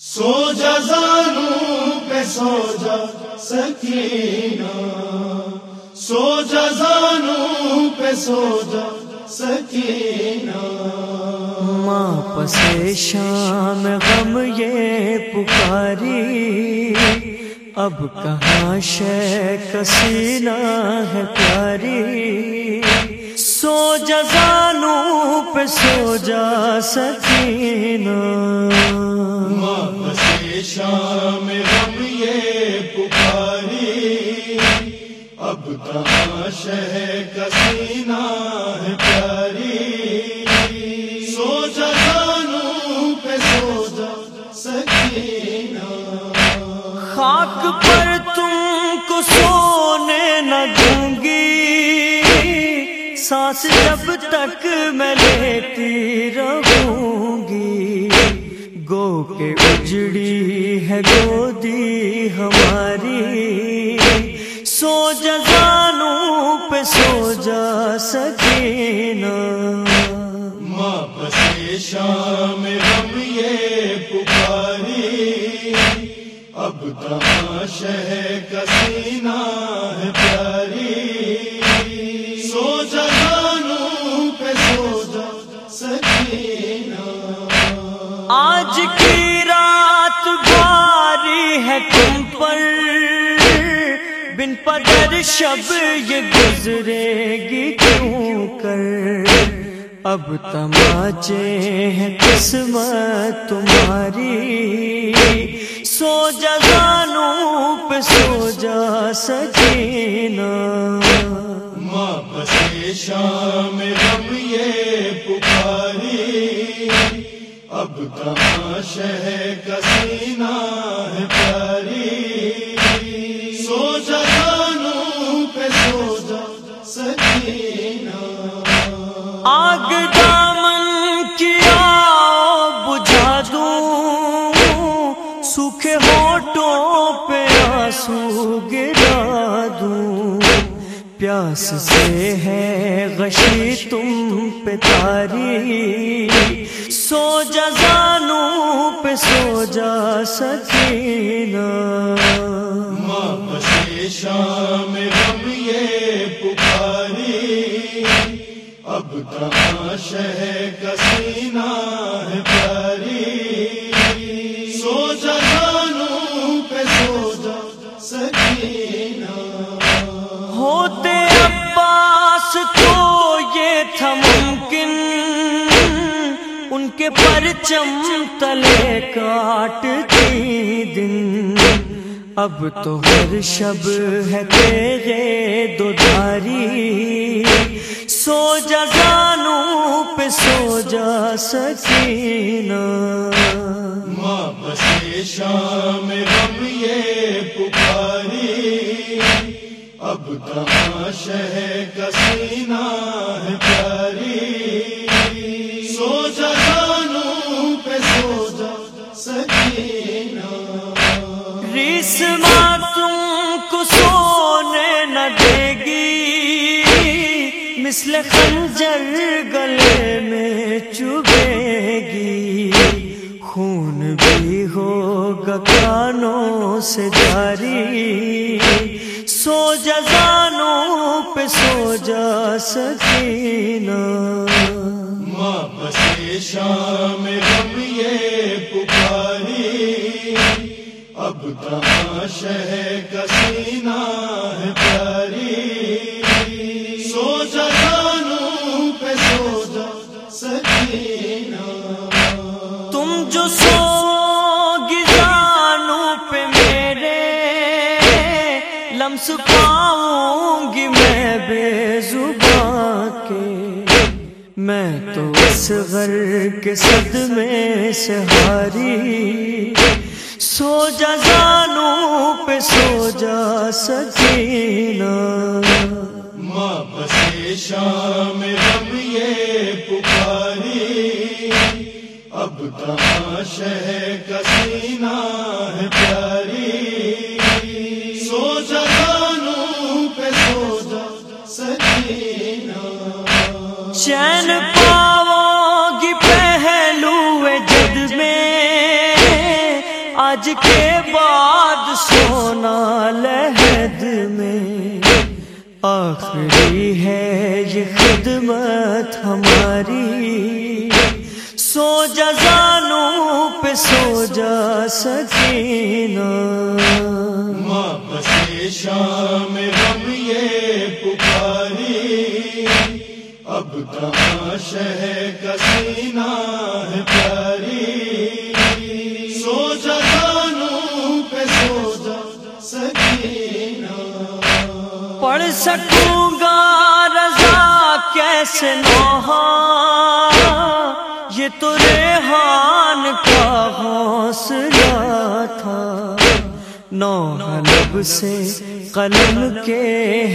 سو جا زانوں پہ سو جا سکینہ۔ سو جا زانوں پہ سو جا سکینہ۔ ماں پسے شام غم یہ پکاری۔ اب کہاں شے کسینہ ہے پیاری۔ سو جا زانوں پہ سو جا سکینہ۔ واپس شام غم یہ پکاری۔ اب کہاں شہ کا ہے پیاری۔ سو جا پہ سو جا سکینہ۔ خاک پر تم کو سونے نہ دوں گی۔ سانس جب تک میں لیتی رہوں گی۔ گو کے اجڑی ہے گودی ہماری۔ سو جا پہ سو جا سکینہ۔ واپس شام غم یہ پکاری۔ اب کہاں شہ کا بن پدر شب یہ گزرے گی کیوں کر؟ اب تماچے ہیں قسمت تمہاری۔ سو جا زانوں پہ سو جا سکینہ۔ واپس شام غم یہ پکاری۔ اب کہاں شہ کا سینہ ہے پیاری سو جا آگ دامن کی آؤ بجھا دوں سوکھے ہوٹوں پہ آنسو گرا دوں۔ پیاس سے ہے غشی تم پہ تاری سو جا زانوں پہ سو جا سکینہ۔ واپس شہ کا سینہ ہے پیاری۔ سو جا زانوں پہ سو جا سکینہ۔ ہوتے عباس تو یہ تھا ممکن۔ ان کے پرچم تلے کاٹتی دن۔ اب تو ہر شب ہے تیرے دو سو جا زانوں پہ سو جا سکینہ۔ واپس شام غم یہ پکاری۔ اب کہاں شہ کا سینہ ہے پیاری۔ ماں تم کو سونے نہ دے گی۔ مثل خنجر گلے میں چبے گی۔ خون بھی ہوگا کانوں سے جاری۔ سو جا زانوں پہ سو جا سکینہ۔ واپس شام غم یہ پکاری شہ کا ہے پیاری سو جا زانوں پہ سو جا سکینہ تم جو سو گزانوں پہ میرے لمس پاؤں گی میں بے زباں کے۔ میں تو اس گھر کے صدمے سے ہاری۔ سو جا زانوں پہ سو جا سکینہ واپس شام غم یہ پکاری۔ اب کہاں شہ کا سینہ ہے پیاری۔ سو جا زانوں پہ سو جا سکینہ۔ چین ہے یہ خدمت ہماری۔ سو جزانوں پہ سو جا سکینہ۔ واپس شام غم یہ پکاری۔ اب کہاں شہ کا سینہ ہے پیاری سو جا پڑھ سکوں گا رضا کیسے نوحا یہ تو ریحان کا حوصلہ تھا۔ نو لب سے قلم کے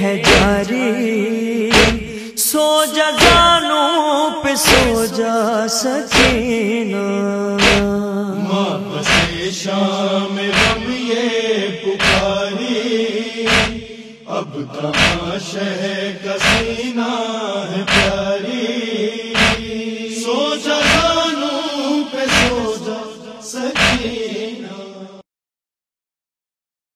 ہے جاری۔ سو جا پہ سو جا سکینہ واپس شام غم یہ پکاری اب کہاں شہ کا ہے پیاری۔ سوچا